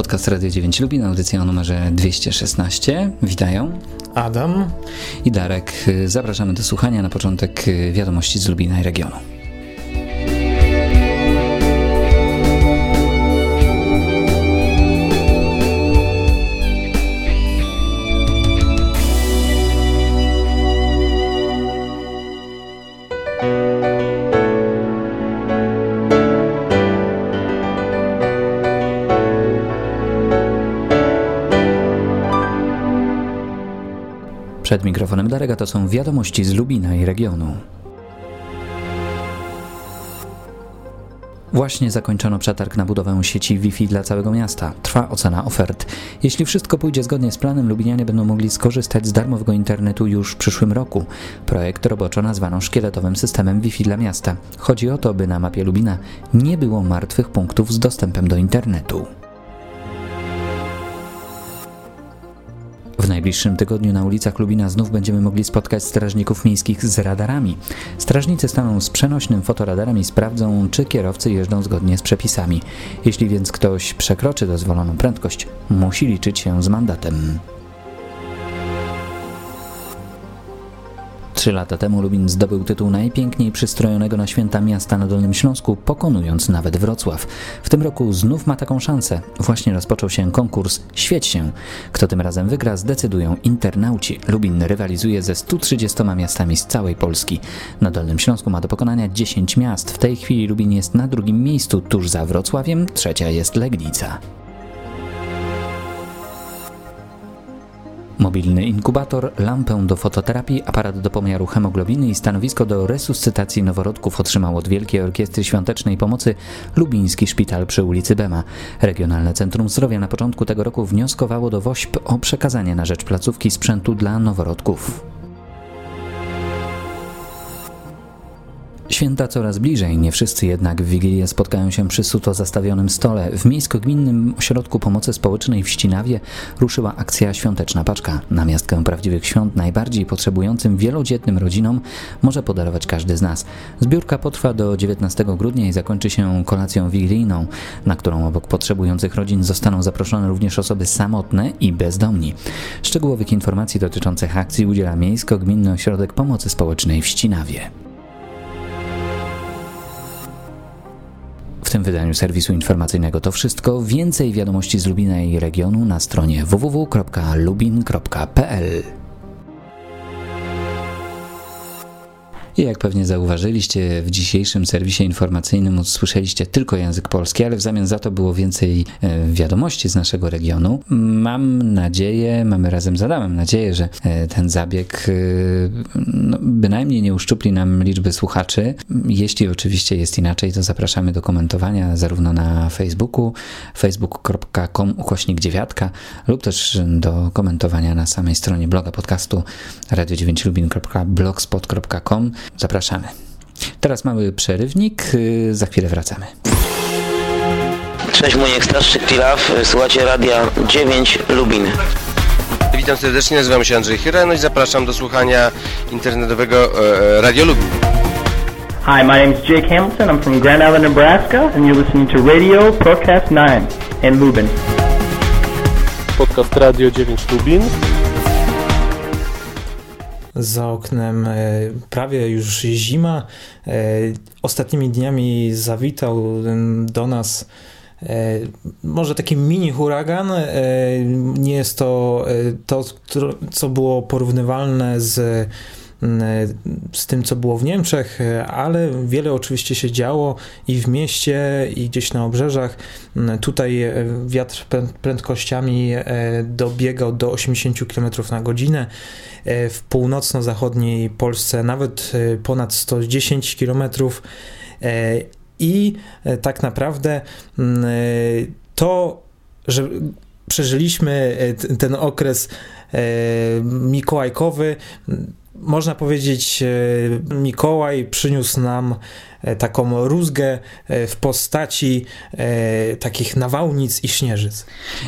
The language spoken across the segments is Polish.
podcast Radio 9 Lubin, audycja o numerze 216. Witają Adam i Darek. Zapraszamy do słuchania na początek wiadomości z Lubina i regionu. Przed mikrofonem Darega to są wiadomości z Lubina i regionu. Właśnie zakończono przetarg na budowę sieci Wi-Fi dla całego miasta. Trwa ocena ofert. Jeśli wszystko pójdzie zgodnie z planem, Lubinianie będą mogli skorzystać z darmowego internetu już w przyszłym roku. Projekt roboczo nazwano szkieletowym systemem Wi-Fi dla miasta. Chodzi o to, by na mapie Lubina nie było martwych punktów z dostępem do internetu. Najbliższym tygodniu na ulicach Lubina znów będziemy mogli spotkać strażników miejskich z radarami. Strażnicy staną z przenośnym fotoradarem i sprawdzą, czy kierowcy jeżdżą zgodnie z przepisami. Jeśli więc ktoś przekroczy dozwoloną prędkość, musi liczyć się z mandatem. Trzy lata temu Lubin zdobył tytuł najpiękniej przystrojonego na święta miasta na Dolnym Śląsku, pokonując nawet Wrocław. W tym roku znów ma taką szansę. Właśnie rozpoczął się konkurs Świeć się. Kto tym razem wygra, zdecydują internauci. Lubin rywalizuje ze 130 miastami z całej Polski. Na Dolnym Śląsku ma do pokonania 10 miast. W tej chwili Lubin jest na drugim miejscu, tuż za Wrocławiem, trzecia jest Legnica. Mobilny inkubator, lampę do fototerapii, aparat do pomiaru hemoglobiny i stanowisko do resuscytacji noworodków otrzymał od Wielkiej Orkiestry Świątecznej Pomocy Lubiński Szpital przy ulicy Bema. Regionalne Centrum Zdrowia na początku tego roku wnioskowało do WOŚP o przekazanie na rzecz placówki sprzętu dla noworodków. Święta coraz bliżej, nie wszyscy jednak w Wigilię spotkają się przy suto zastawionym stole. W Miejsko-Gminnym Ośrodku Pomocy Społecznej w Ścinawie ruszyła akcja Świąteczna Paczka. Na miastkę prawdziwych świąt najbardziej potrzebującym wielodzietnym rodzinom może podarować każdy z nas. Zbiórka potrwa do 19 grudnia i zakończy się kolacją wigilijną, na którą obok potrzebujących rodzin zostaną zaproszone również osoby samotne i bezdomni. Szczegółowych informacji dotyczących akcji udziela Miejsko-Gminny Ośrodek Pomocy Społecznej w Ścinawie. W tym wydaniu serwisu informacyjnego to wszystko. Więcej wiadomości z Lubina i regionu na stronie www.lubin.pl. I jak pewnie zauważyliście, w dzisiejszym serwisie informacyjnym usłyszeliście tylko język polski, ale w zamian za to było więcej e, wiadomości z naszego regionu. Mam nadzieję, mamy razem z Adamem nadzieję, że e, ten zabieg e, no, bynajmniej nie uszczupli nam liczby słuchaczy. Jeśli oczywiście jest inaczej, to zapraszamy do komentowania zarówno na Facebooku, facebook.com ukośnik dziewiatka lub też do komentowania na samej stronie bloga podcastu radio9lubin.blogspot.com Zapraszamy. Teraz mały przerywnik, y, za chwilę wracamy. Cześć, mój ekstraszczyk Pilaw, słuchacie Radia 9 Lubin. Witam serdecznie, nazywam się Andrzej Chyreno i zapraszam do słuchania internetowego e, Radio Lubin. Hi, my name is Jake Hamilton. I'm from Grand Island, Nebraska, and you're listening to Radio Podcast 9 in Lubin. Podcast Radio 9 Lubin. Za oknem e, prawie już zima. E, ostatnimi dniami zawitał do nas e, może taki mini huragan. Nie jest to to, co było porównywalne z z tym, co było w Niemczech, ale wiele oczywiście się działo i w mieście, i gdzieś na obrzeżach. Tutaj wiatr prędkościami dobiegał do 80 km na godzinę. W północno-zachodniej Polsce nawet ponad 110 km. I tak naprawdę to, że przeżyliśmy ten okres mikołajkowy, można powiedzieć, e, Mikołaj przyniósł nam taką rózgę w postaci takich nawałnic i śnieżyc.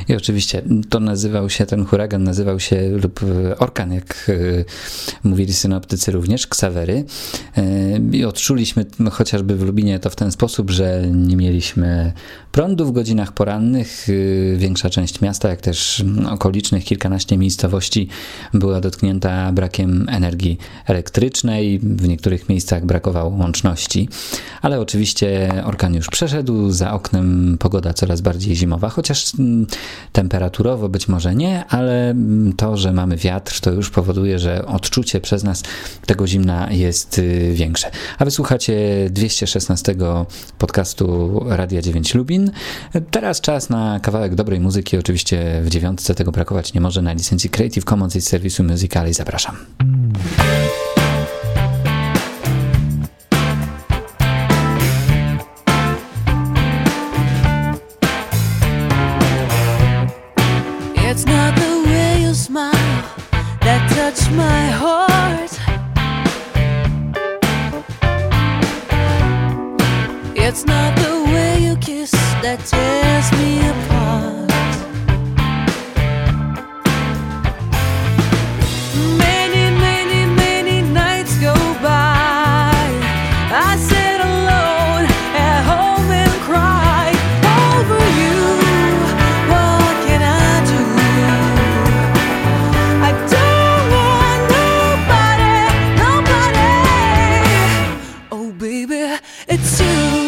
I oczywiście to nazywał się, ten huragan nazywał się, lub orkan, jak mówili synoptycy również, ksawery. I odczuliśmy chociażby w Lubinie to w ten sposób, że nie mieliśmy prądu w godzinach porannych. Większa część miasta, jak też okolicznych kilkanaście miejscowości była dotknięta brakiem energii elektrycznej, w niektórych miejscach brakowało łączności, ale oczywiście orkan już przeszedł, za oknem pogoda coraz bardziej zimowa, chociaż mm, temperaturowo być może nie, ale mm, to, że mamy wiatr, to już powoduje, że odczucie przez nas tego zimna jest y, większe. A wysłuchacie 216 podcastu Radia 9 Lubin. Teraz czas na kawałek dobrej muzyki, oczywiście w dziewiątce tego brakować nie może na licencji Creative Commons i serwisu Musicali. Zapraszam. That touched my heart. It's not the way you kiss that tears me apart. It's you.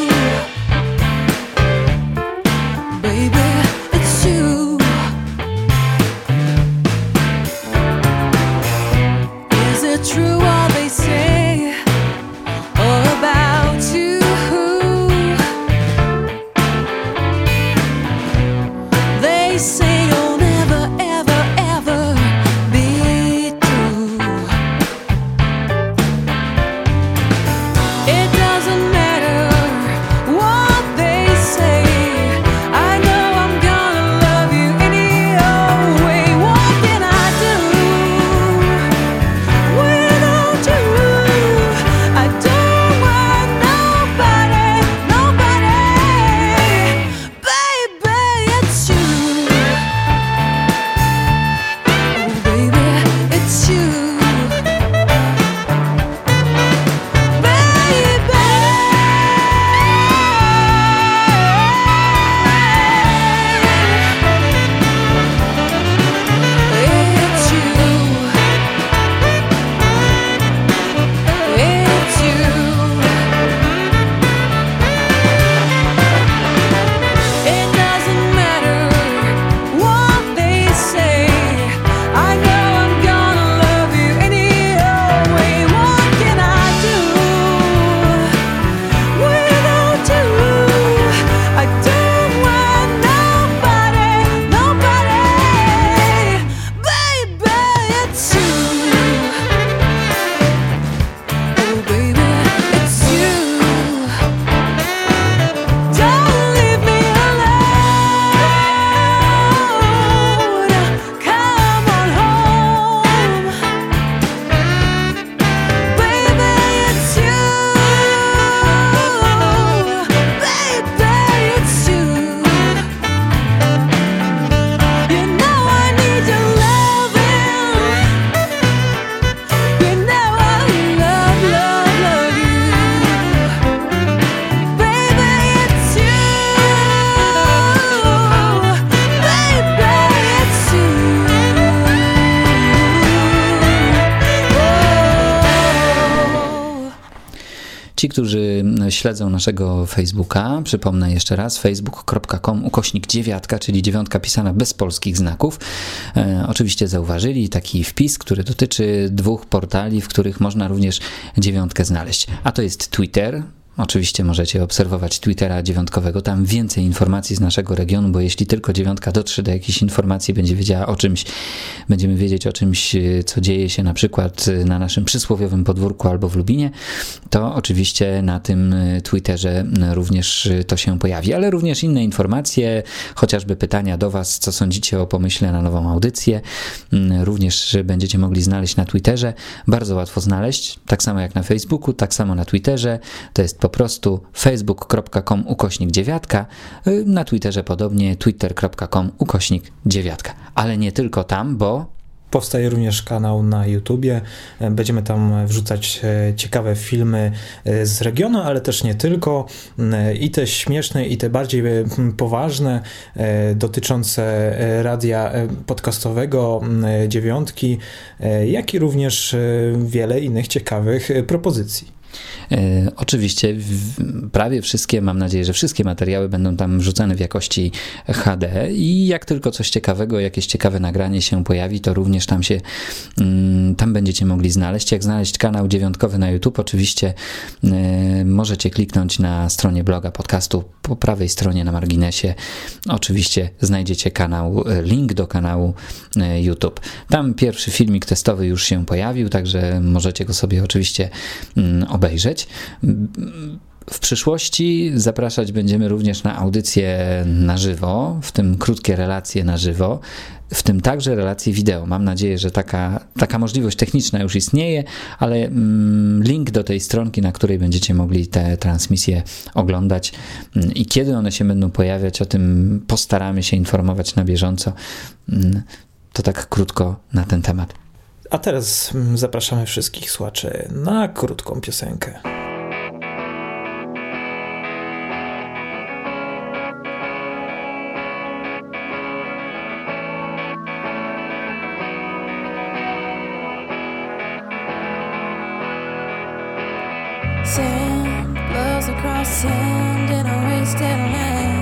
Ci, którzy śledzą naszego Facebooka, przypomnę jeszcze raz, facebook.com ukośnik dziewiatka, czyli dziewiątka pisana bez polskich znaków. E, oczywiście zauważyli taki wpis, który dotyczy dwóch portali, w których można również dziewiątkę znaleźć. A to jest Twitter, Oczywiście możecie obserwować Twittera dziewiątkowego, tam więcej informacji z naszego regionu, bo jeśli tylko dziewiątka dotrze do jakiejś informacji, będzie wiedziała o czymś, będziemy wiedzieć o czymś, y, co dzieje się na przykład y, na naszym przysłowiowym podwórku albo w Lubinie, to oczywiście na tym y, Twitterze również to się pojawi, ale również inne informacje, chociażby pytania do Was, co sądzicie o pomyśle na nową audycję, mm, również będziecie mogli znaleźć na Twitterze, bardzo łatwo znaleźć, tak samo jak na Facebooku, tak samo na Twitterze, to jest po prostu facebook.com ukośnik dziewiatka, y, na Twitterze podobnie twitter.com ukośnik dziewiatka. Ale nie tylko tam, bo Powstaje również kanał na YouTubie. E, Będziemy tam wrzucać e, ciekawe filmy e, z regionu, ale też nie tylko. E, I te śmieszne, i te bardziej poważne, dotyczące radia podcastowego m, e, dziewiątki, jak i również wiele innych ciekawych propozycji. E, oczywiście prawie wszystkie, mam nadzieję, że wszystkie materiały będą tam wrzucane w jakości HD i jak tylko coś ciekawego, jakieś ciekawe nagranie się pojawi, to również tam się, mm, tam będziecie mogli znaleźć. Jak znaleźć kanał dziewiątkowy na YouTube, oczywiście e, możecie kliknąć na stronie bloga podcastu po prawej stronie na marginesie. Oczywiście znajdziecie kanał, e, link do kanału YouTube. Tam pierwszy filmik testowy już się pojawił, także możecie go sobie oczywiście mm, W przyszłości zapraszać będziemy również na audycje na żywo, w tym krótkie relacje na żywo, w tym także relacje wideo. Mam nadzieję, że taka, taka możliwość techniczna już istnieje, ale mm, link do tej stronki, na której będziecie mogli te transmisje oglądać mm, i kiedy one się będą pojawiać, o tym postaramy się informować na bieżąco. Mm, To tak krótko na ten temat. A teraz zapraszamy wszystkich słuchaczy na krótką piosenkę. Sand blows across sand in a wasted land.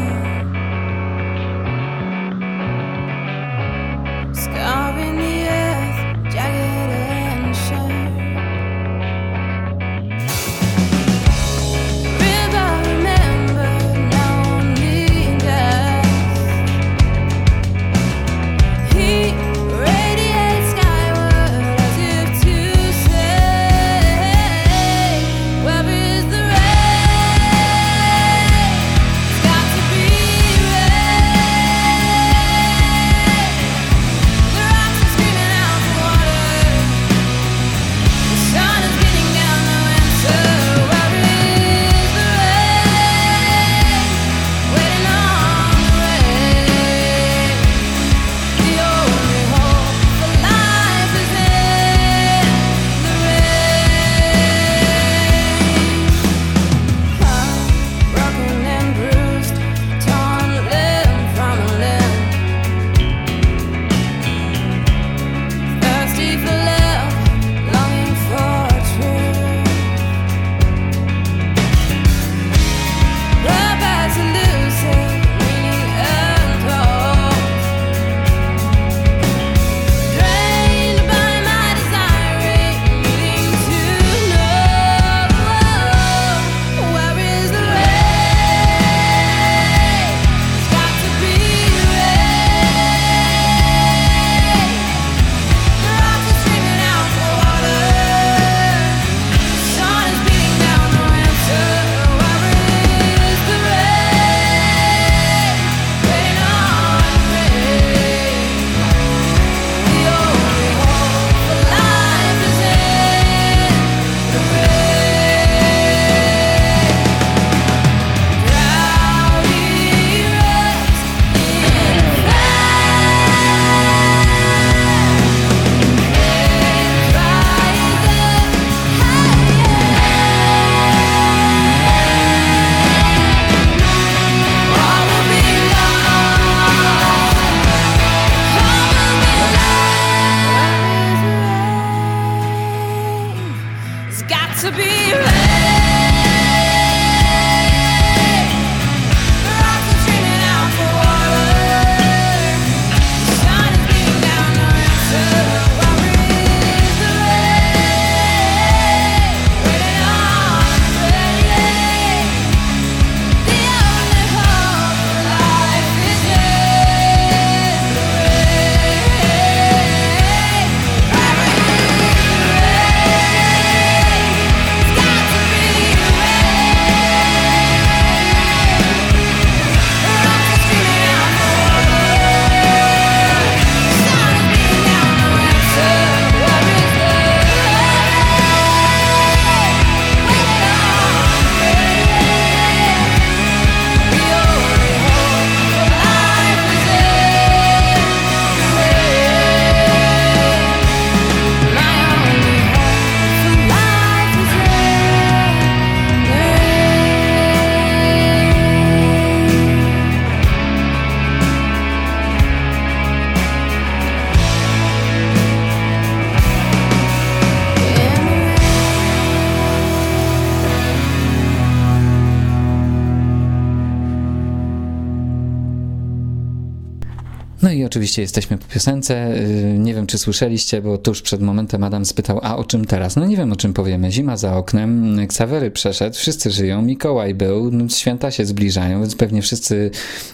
Oczywiście jesteśmy po piosence. Y, Nie wiem, czy słyszeliście, bo tuż przed momentem Adam spytał, a o czym teraz? No nie wiem, o czym powiemy. Zima za oknem, Ksawery przeszedł, wszyscy żyją, Mikołaj był, no, święta się zbliżają, więc pewnie wszyscy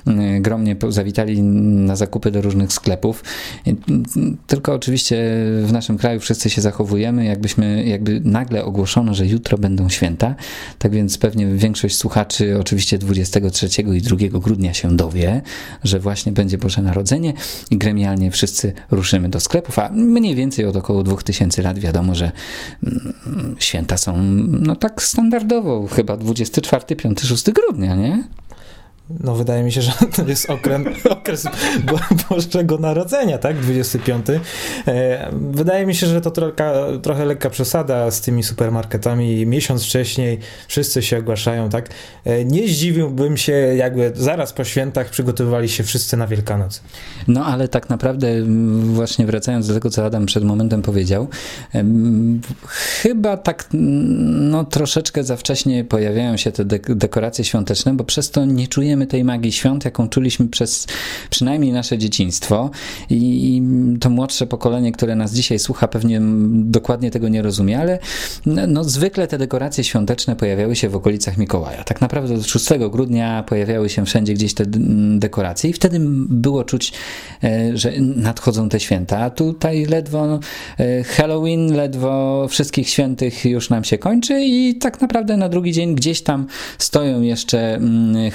y, gromnie zawitali na zakupy do różnych sklepów. Tylko oczywiście w naszym kraju wszyscy się zachowujemy, jakbyśmy, jakby nagle ogłoszono, że jutro będą święta. Tak więc pewnie większość słuchaczy oczywiście 23 i 2 grudnia się dowie, że właśnie będzie Boże Narodzenie i gremialnie wszyscy ruszymy do sklepów, a mniej więcej od około 2000 lat wiadomo, że mm, święta są no tak standardowo, chyba 24, 5, 6 grudnia, nie? No wydaje mi się, że to jest okres, okres Bo- Bożego Narodzenia, tak? 25. E, Wydaje mi się, że to trochę, trochę lekka przesada z tymi supermarketami. Miesiąc wcześniej wszyscy się ogłaszają, tak? E, Nie zdziwiłbym się, jakby zaraz po świętach przygotowywali się wszyscy na Wielkanoc. No ale tak naprawdę właśnie wracając do tego, co Adam przed momentem powiedział, chyba tak no troszeczkę za wcześnie pojawiają się te dek- dekoracje świąteczne, bo przez to nie czujemy tej magii świąt, jaką czuliśmy przez przynajmniej nasze dzieciństwo i i to młodsze pokolenie, które nas dzisiaj słucha, pewnie mm, dokładnie tego nie rozumie, ale no, no zwykle te dekoracje świąteczne pojawiały się w okolicach Mikołaja. Tak naprawdę od 6 grudnia pojawiały się wszędzie gdzieś te d- dekoracje i wtedy było czuć, e, że nadchodzą te święta. A tutaj ledwo no, e, Halloween, ledwo wszystkich świętych już nam się kończy i tak naprawdę na drugi dzień gdzieś tam stoją jeszcze mm,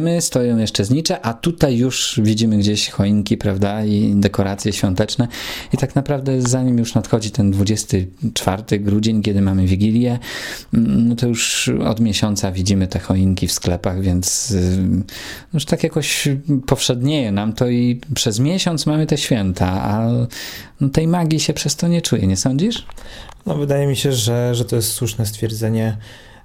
chryzantemy, stoją jeszcze znicze, a tutaj już widzimy gdzieś choinki, prawda, i dekoracje świąteczne i tak naprawdę zanim już nadchodzi ten 24 grudzień, kiedy mamy Wigilię, mm, no to już od miesiąca widzimy te choinki w sklepach, więc y, już tak jakoś powszednieje nam to i przez miesiąc mamy te święta, a no tej magii się przez to nie czuje, nie sądzisz? No wydaje mi się, że, że to jest słuszne stwierdzenie.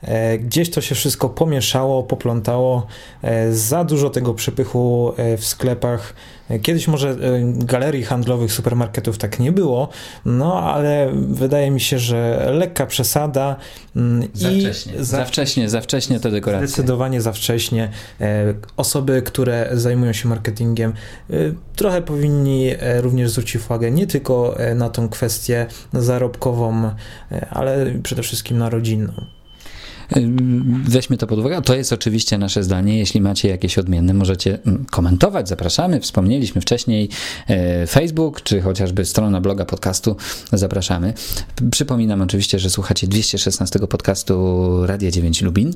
E, Gdzieś to się wszystko pomieszało, poplątało, e, za dużo tego przepychu e, w sklepach. Kiedyś może galerii handlowych, supermarketów tak nie było, no ale wydaje mi się, że lekka przesada mm, Za i wcześnie, za, za, wcześnie, za wcześnie te dekoracje. Zdecydowanie za wcześnie. Osoby, które zajmują się marketingiem, trochę powinni również zwrócić uwagę nie tylko na tą kwestię zarobkową, ale przede wszystkim na rodzinną. Weźmy to pod uwagę. To jest oczywiście nasze zdanie. Jeśli macie jakieś odmienne, możecie mm, komentować. Zapraszamy. Wspomnieliśmy wcześniej e, Facebook, czy chociażby strona bloga podcastu. Zapraszamy. Przypominam oczywiście, że słuchacie 216 podcastu Radia 9 Lubin.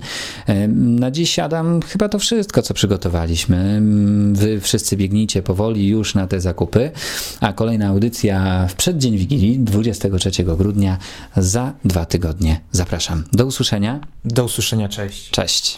E, Na dziś, Adam, chyba to wszystko, co przygotowaliśmy. Mm, Wy wszyscy biegnijcie powoli już na te zakupy, a kolejna audycja w przeddzień Wigilii 23 grudnia za dwa tygodnie. Zapraszam. Do usłyszenia. Do usłyszenia, cześć. Cześć.